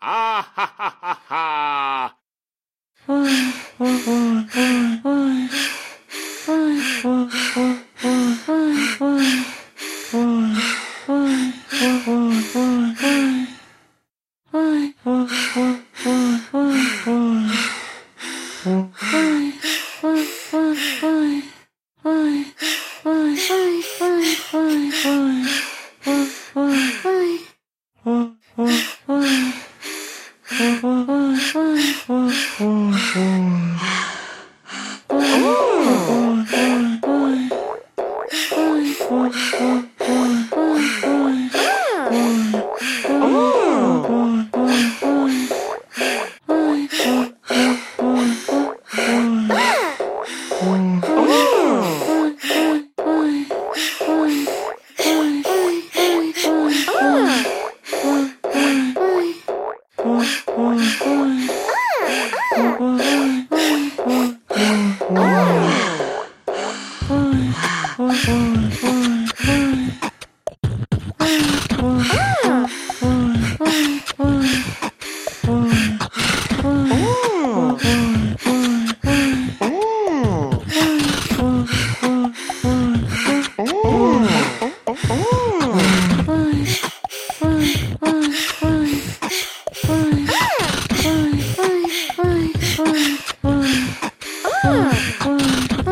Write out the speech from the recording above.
啊 哈哈哈哈。Oh. Oh. うん。